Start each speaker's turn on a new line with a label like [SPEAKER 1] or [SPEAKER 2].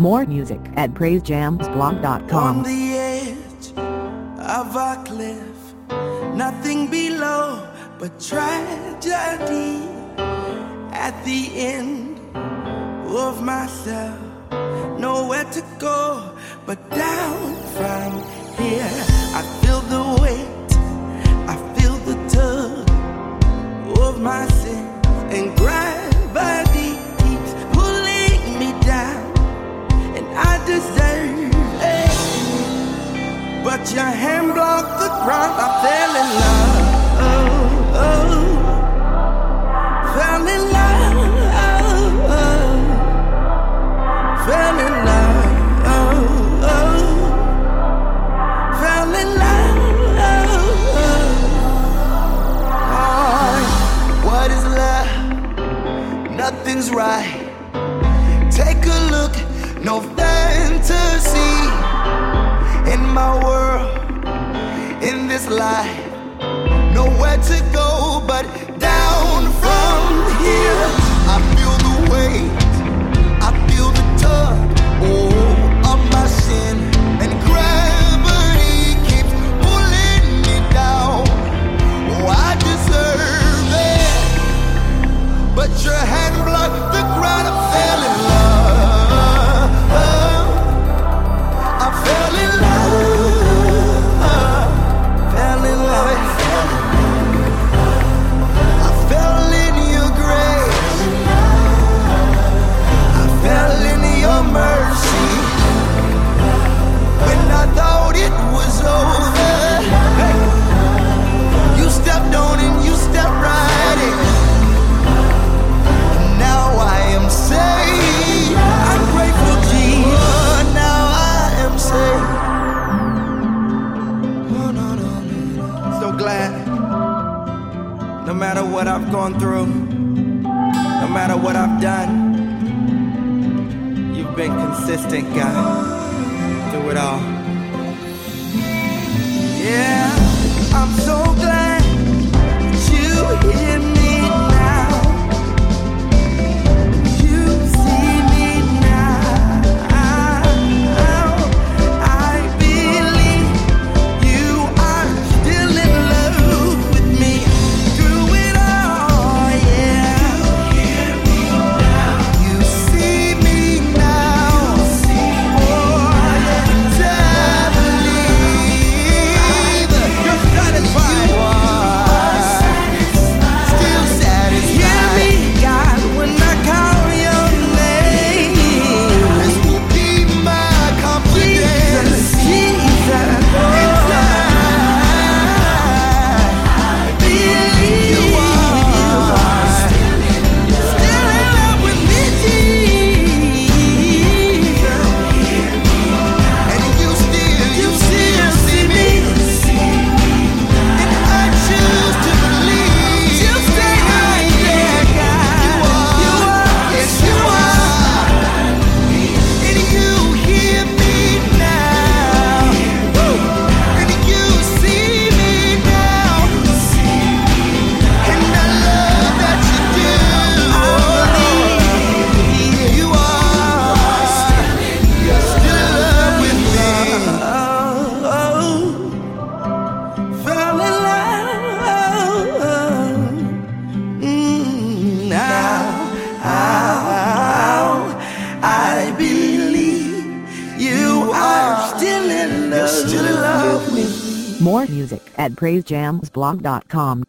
[SPEAKER 1] More music at
[SPEAKER 2] On
[SPEAKER 1] praisejamsblog.com.
[SPEAKER 2] the edge of a cliff, nothing below but tragedy. At the end of myself, nowhere to go but down from your hand blocked the ground. I fell in love. Oh, oh. Fell in love. Oh, fell in love. Fell in love. What is love? Nothing's right. Take a look, no fantasy my world, in this life. Nowhere to go but down from here. I feel the weight, what I've gone through, no matter what I've done, you've been consistent, God. Through it all. You are still in love. Still in love with me.
[SPEAKER 1] More music at praisejamsblog.com.